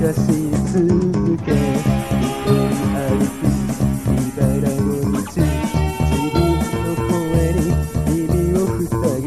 かし続け「自分の声に耳を塞ぎ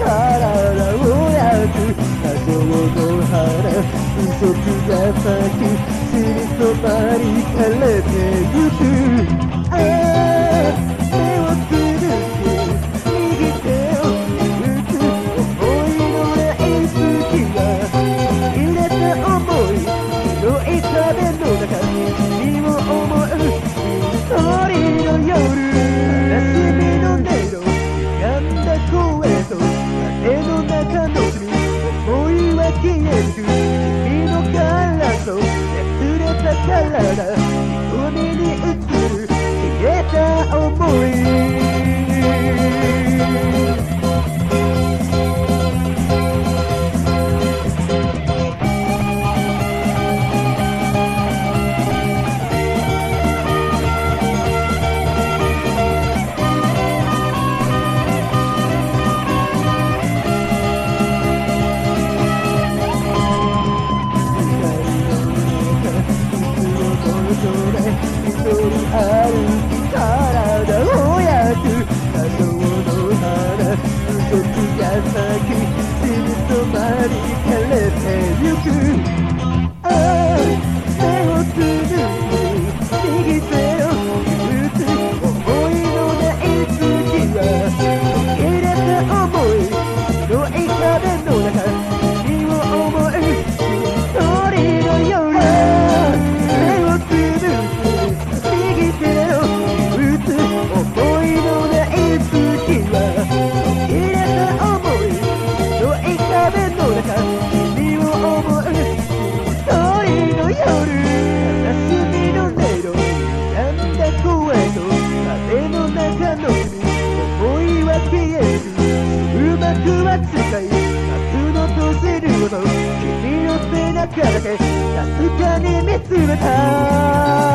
体を焼く多少の花嘘つが咲きすりそばに枯れてゆく。く君の体と熱れた体海に映る消えた想い。くは使い夏の閉じるほど君の背中だけかすかに見つめた。